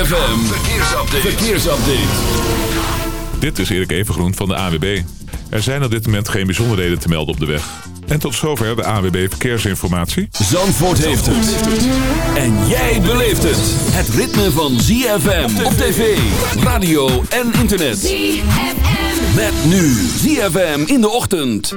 ZFM, verkeersupdate. verkeersupdate. Dit is Erik Evengroen van de AWB. Er zijn op dit moment geen bijzonderheden te melden op de weg. En tot zover de AWB Verkeersinformatie. Zandvoort heeft het. En jij beleeft het. Het ritme van ZFM op tv, radio en internet. ZFM. Met nu ZFM in de ochtend.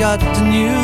got the news.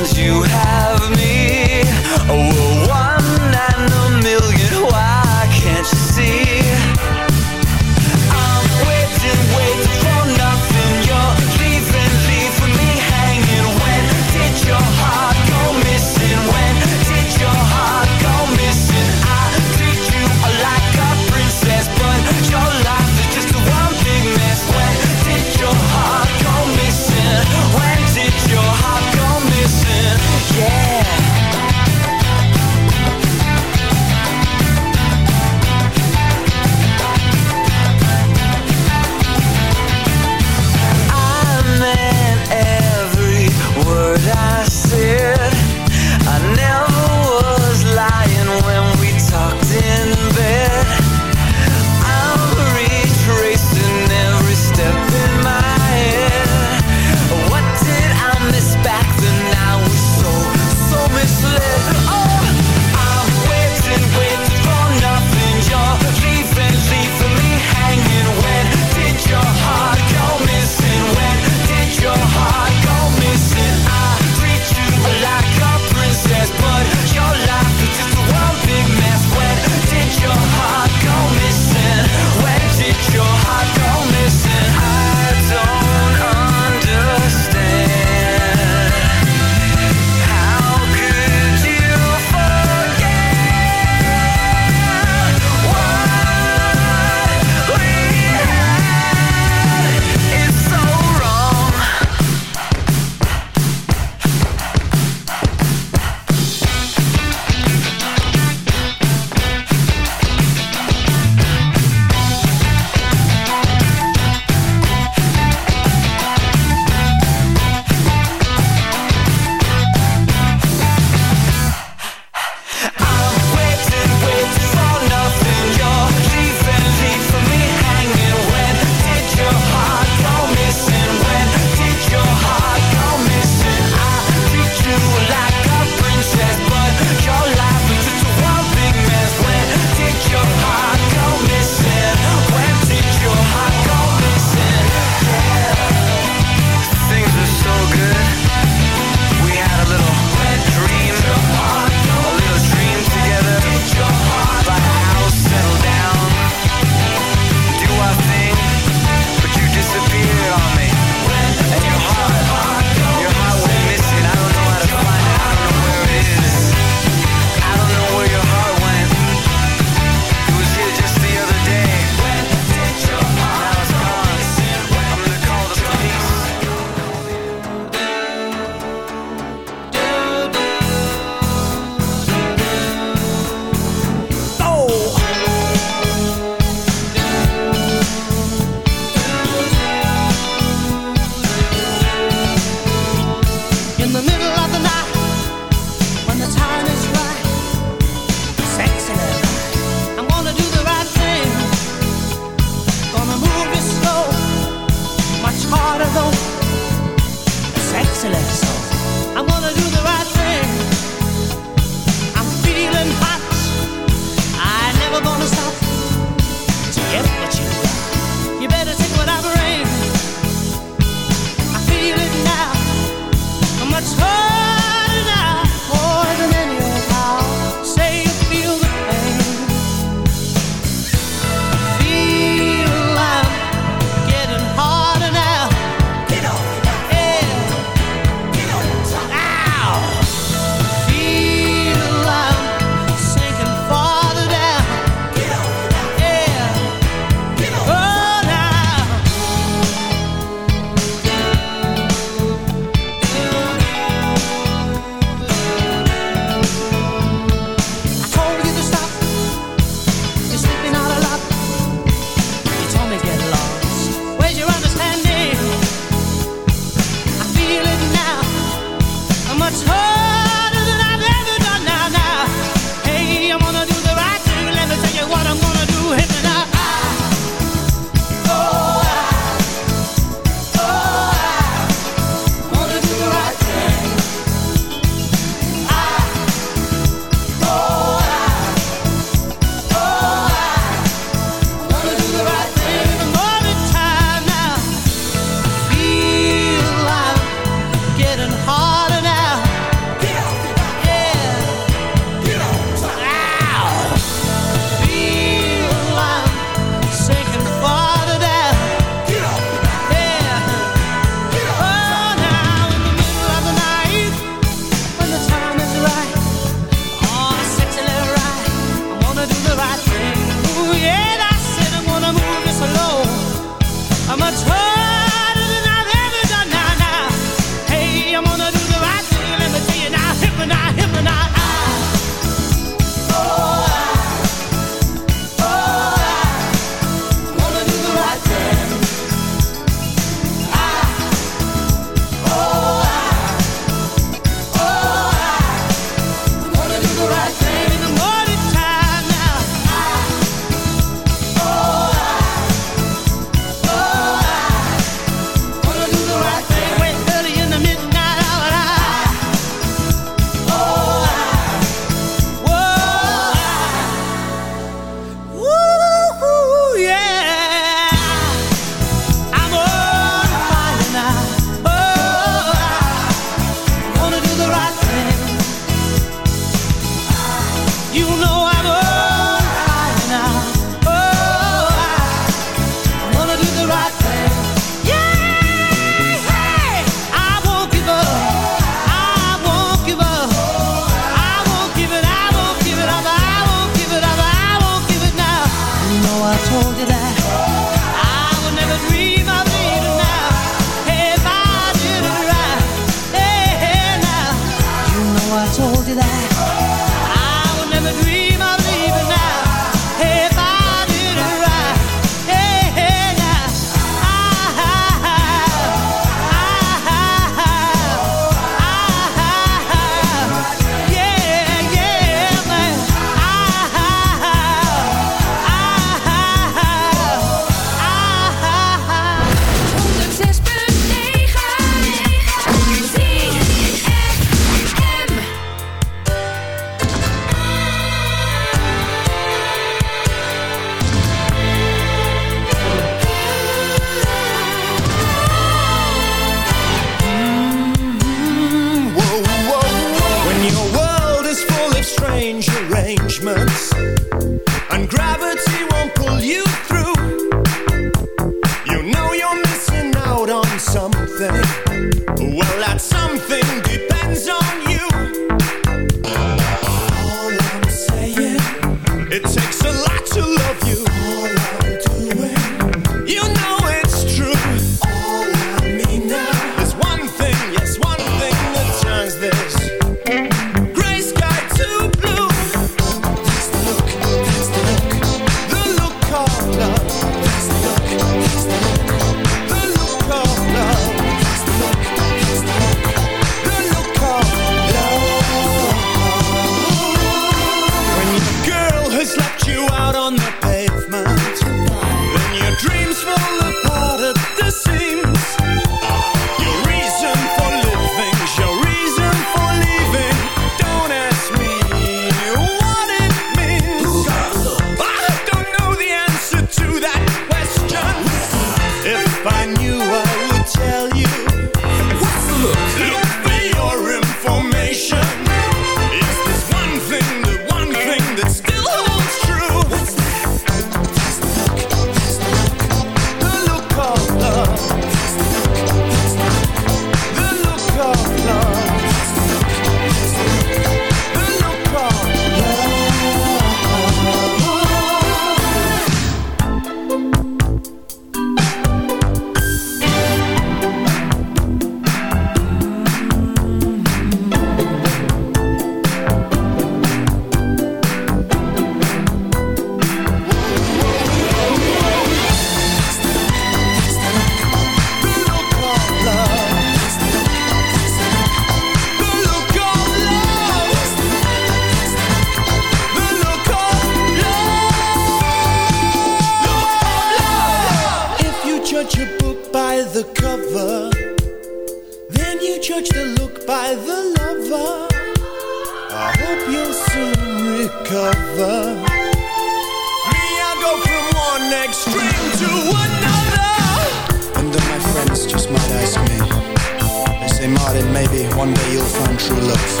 One day you'll find true love.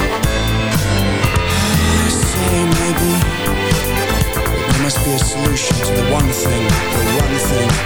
I say maybe. There must be a solution to the one thing, the one thing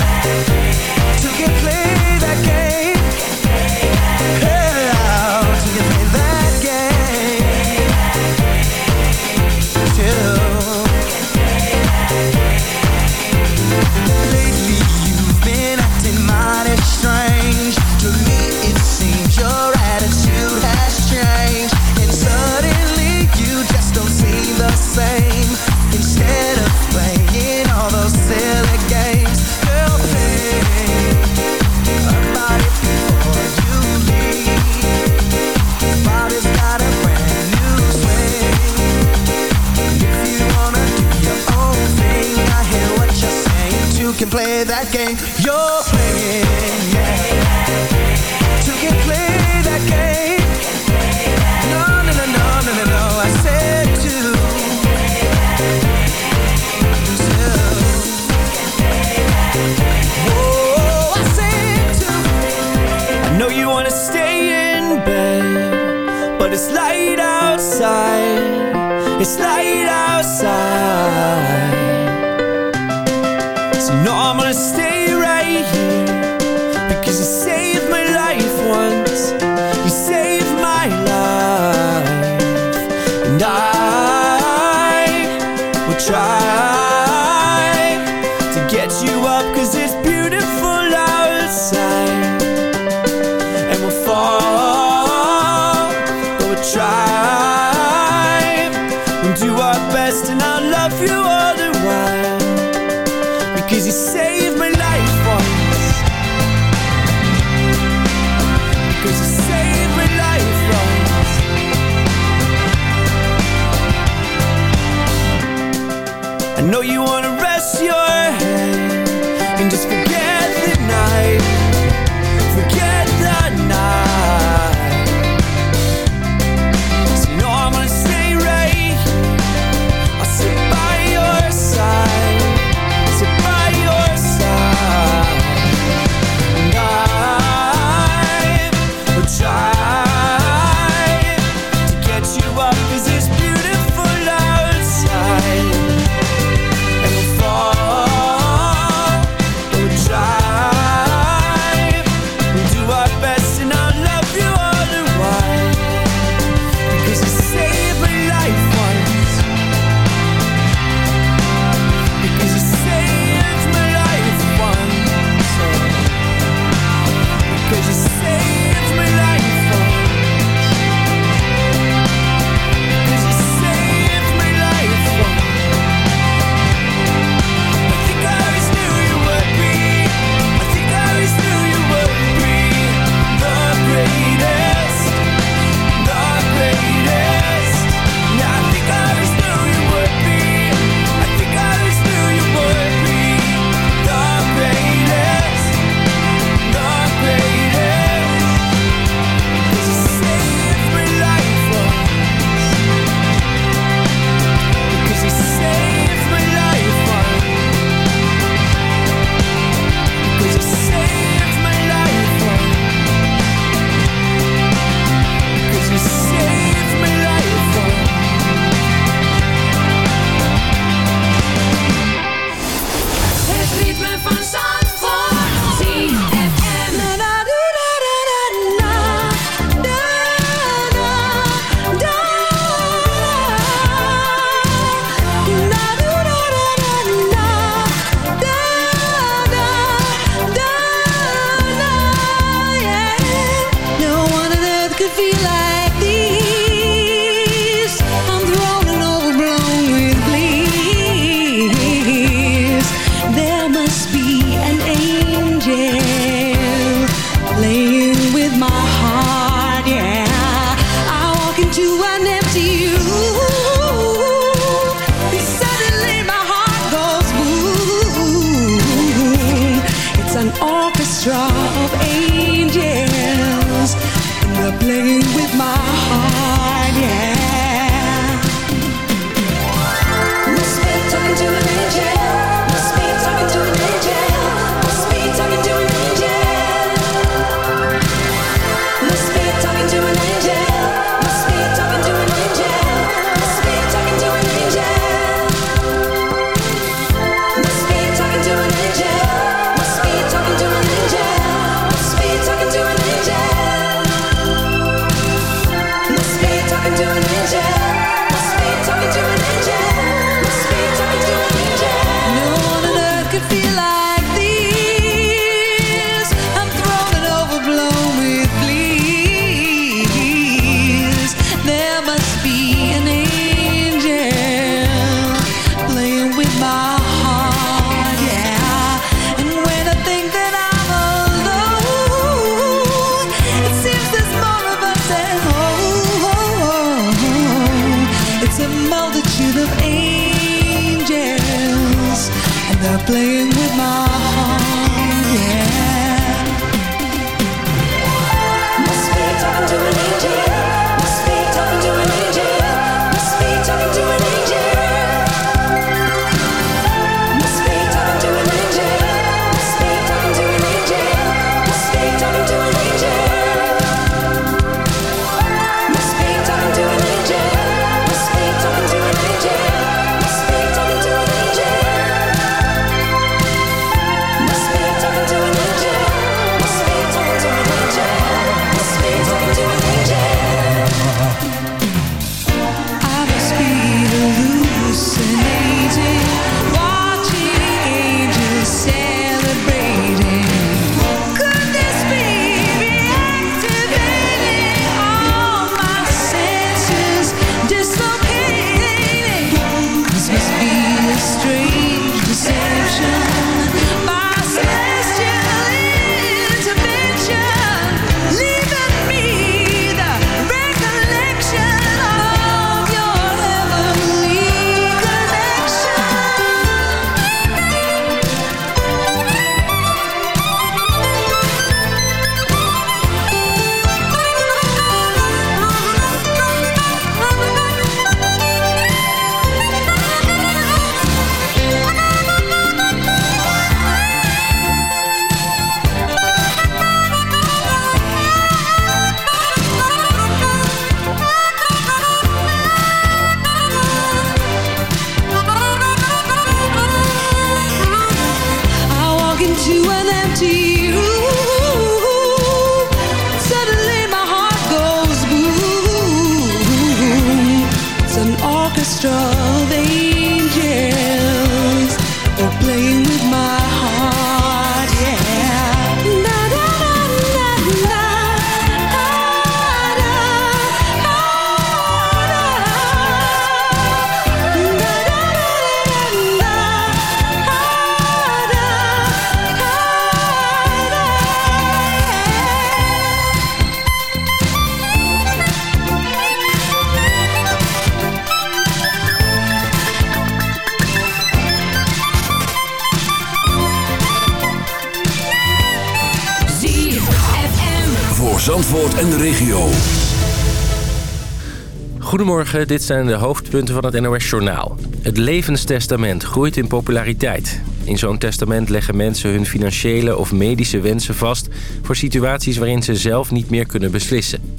Goedemorgen, dit zijn de hoofdpunten van het NOS-journaal. Het levenstestament groeit in populariteit. In zo'n testament leggen mensen hun financiële of medische wensen vast... voor situaties waarin ze zelf niet meer kunnen beslissen.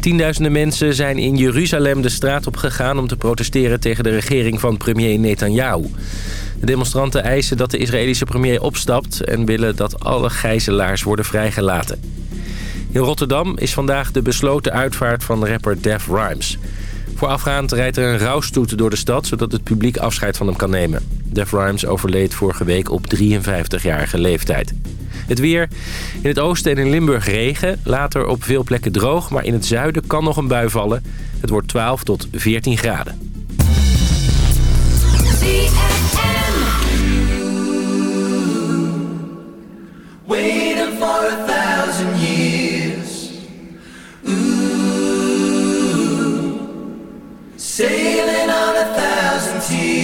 Tienduizenden mensen zijn in Jeruzalem de straat op gegaan... om te protesteren tegen de regering van premier Netanyahu. De demonstranten eisen dat de Israëlische premier opstapt... en willen dat alle gijzelaars worden vrijgelaten. In Rotterdam is vandaag de besloten uitvaart van rapper Def Rhymes. Voorafgaand rijdt er een rouwstoet door de stad... zodat het publiek afscheid van hem kan nemen. Def Rhymes overleed vorige week op 53-jarige leeftijd. Het weer. In het oosten en in Limburg regen. Later op veel plekken droog, maar in het zuiden kan nog een bui vallen. Het wordt 12 tot 14 graden. For a. sailing on a thousand tears.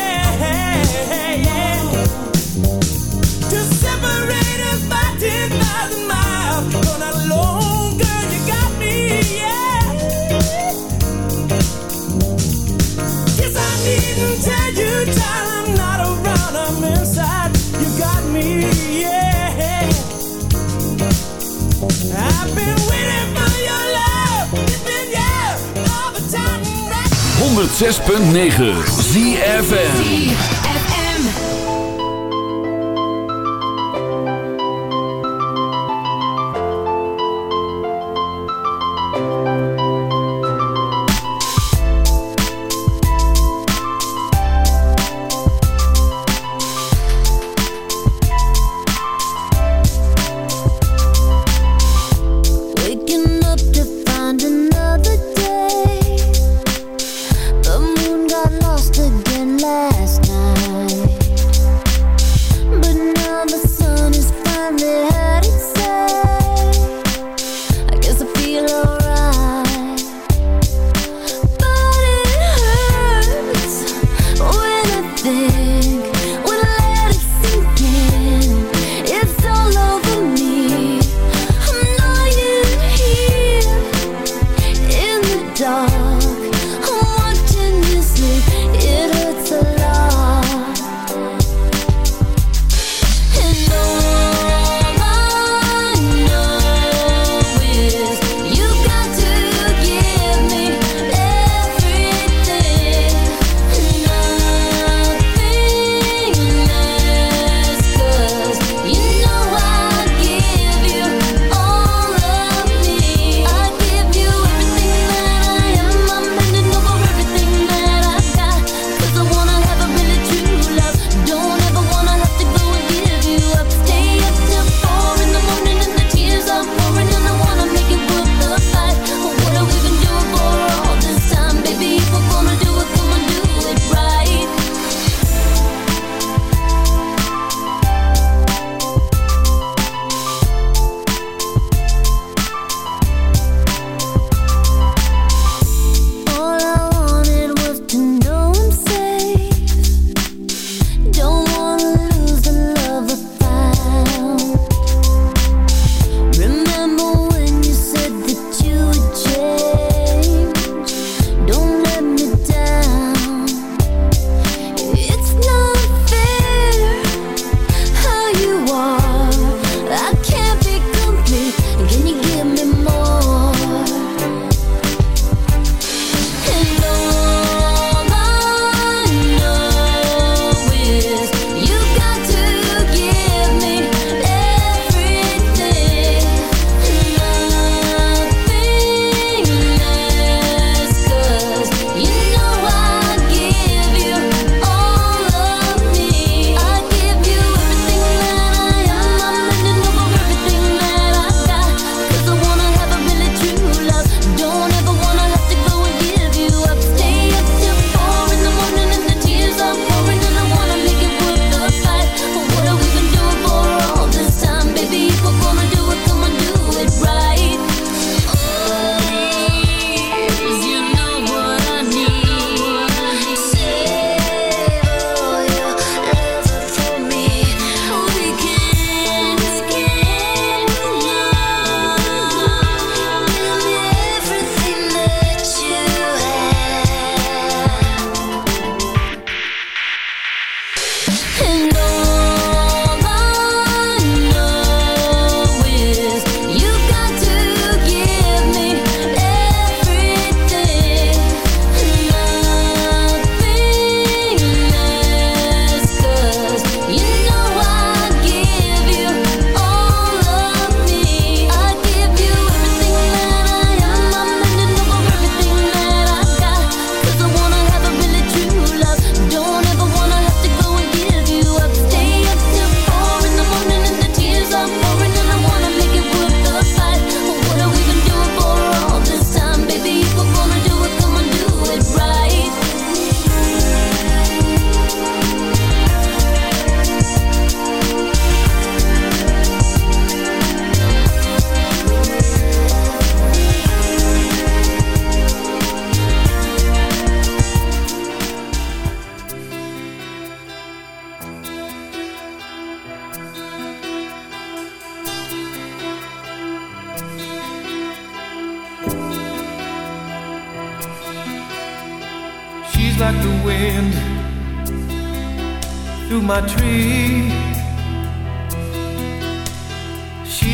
106.9 ZFN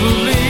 Believe.